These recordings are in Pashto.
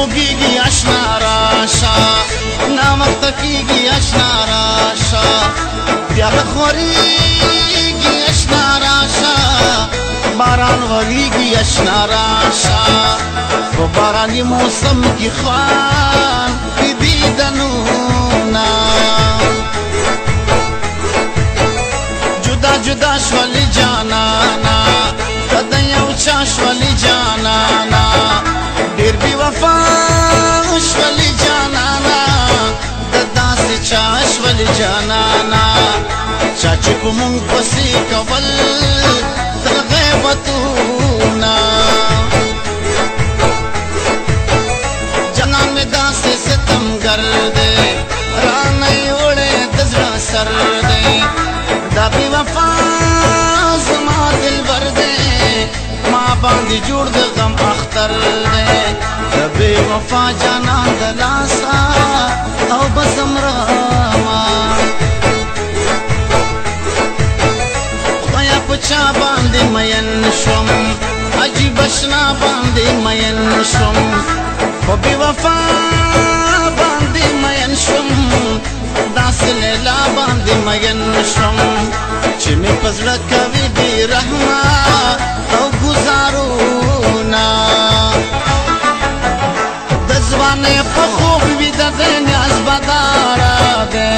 خوږیږي آشنا راشه نامخته کیږي آشنا راشه بیا به خوریږي آشنا راشه باران وریږي آشنا راشه په باراني موسم کې خوان دیدنونه جدا جدا شولې جانانا تد یو چا شولې جانانا په مونږ پسې کول زر غیبتونه جنان مې داسې ستمګر دی رانه وړې د زړه سر دی دا بې وفا زما دلبر دی ما باندې جوړ د غم اختر دی د بې وفا جانان د لاسه او بس مرغه چا باندې مین شوم عجیب شنا باندې مین شوم خو بي وفا باندې مین شوم داس لیلا باندې مین شوم چې مې پزړه کوي بي رحما او گزارو نا د ځوانې په خوب ویده د نیاز بدارا ده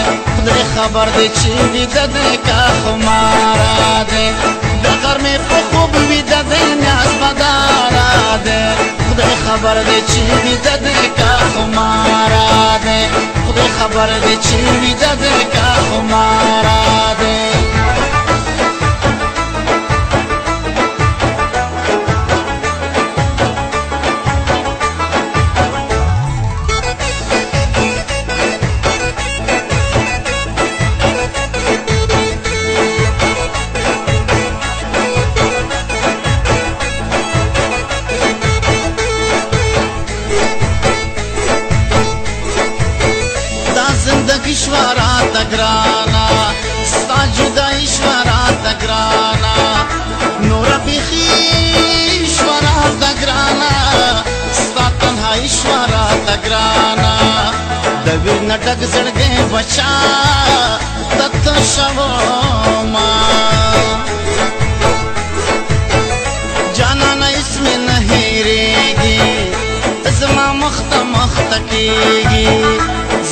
خبر دې چې ویده ده کا خمارا ده خبر می پا خوب بیدده این اسبدا راده خدا خبر دی چی بیدده که خمارا ده خدا خبر دی چی بیدده که خمارا بچا تت شو جانا اس میں نہیں رے گی زما مختمخت تکے گی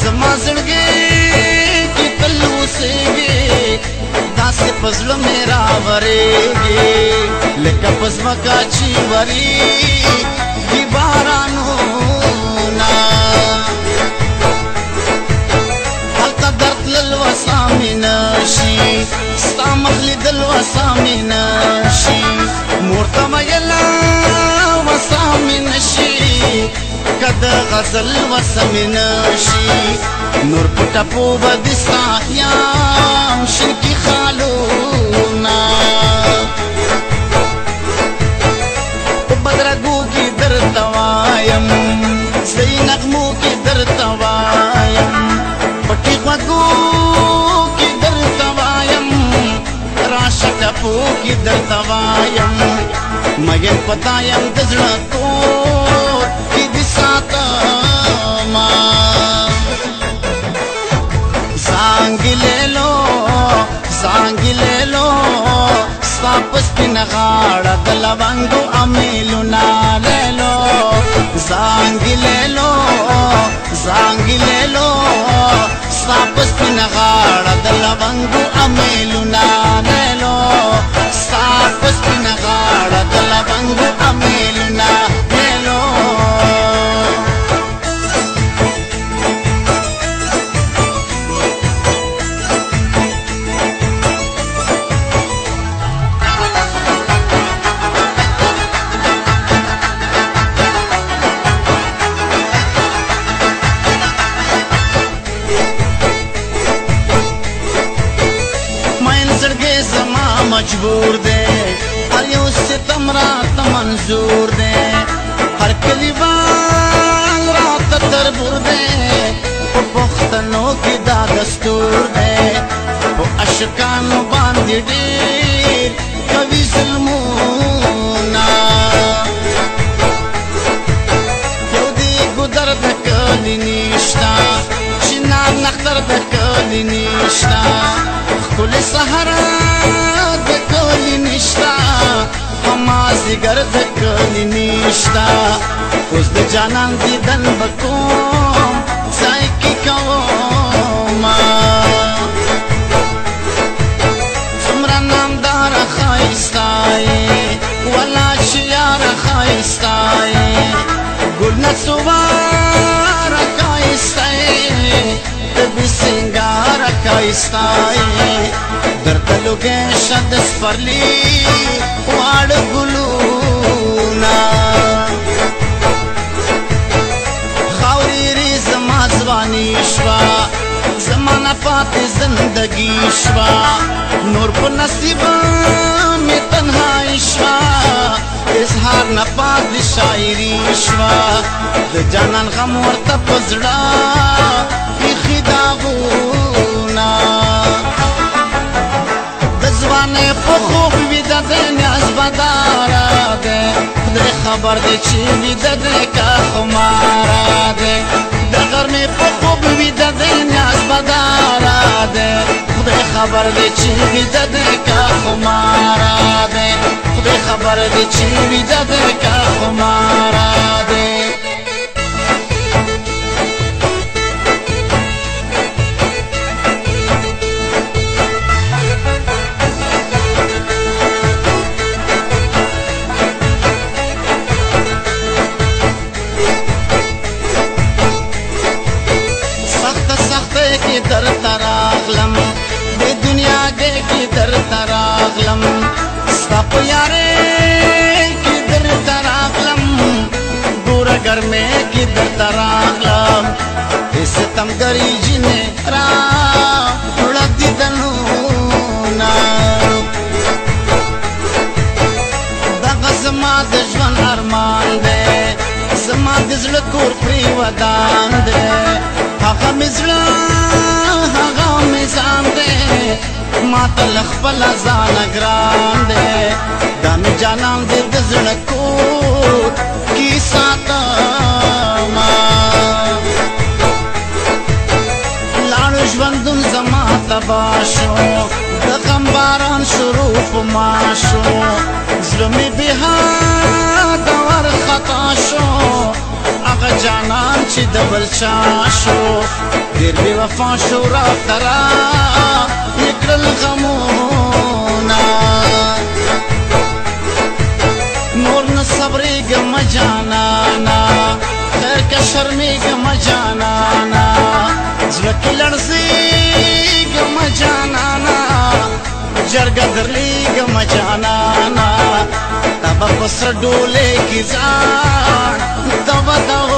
زما سڑ گے پلو سے پسلو میرا ورے گی لکھا پسم گا چیوری باران غزل وسم نشي نور پټا په ود ساحيام شکی خالو نا بدرګو کی درتوایم سي نغمو کی درتوایم پټي غوګو کی درتوایم راشه ټپو کی درتوایم مګر پتایم دزړه تو sangu amelu na lelo sangi lelo sangi lelo sapu spina gara dalabangu amelu na lelo عاشقانو باندې ډېر کوي ظلمونه یو دی ګدر د کلی نشتا چې نام نختر د کلی نشتا ښکلې سهارا د کلی نشتا په مازدیګر د کلی نشتا اوس د جانان دیدن به کوم ستای درته لګې شد سپرلی واړ ګلونا خاوري ری زما ځواني شوا زمانہ پات زندگی شوا نور په نصیب می تنهایی شوا اظهار نه پات د شاعري شوا د جانان غم ورته پزړه خدا غو نه د ځوانې په خوب ویده دی نیاز بداره دی خدای خبر دی چې ویده دی که خماره دی د غرمې په خوب ویده دی نیاز بداره دی خدای خبر دی چې ویده دی که خماره دی خدای خبر دی چې ویده دی که خماره دی कर में किधर तरागलम इस तमगरी जिने रा उड़दी दनूना दगसमा दजवन अरमान दे समा दजल कोर प्री वदान दे هغه مزلا هغه مزان دے ما تل خپل ځان ګران دے دم جانان دې دزړه کو سبا شو د غم باران شروع په ما شو زړه مې به د ور خطا شو هغه جانان چې د بل چا شو ډېر بې وفا شو راته را یې کړل غمونه نور نه صبرېږم جانانا خیر که شرمېږم جانانا زړه کې لړزېږم جانانا جرګه درلیګم جانانا تب پسر ډوله کی ځان تب دوا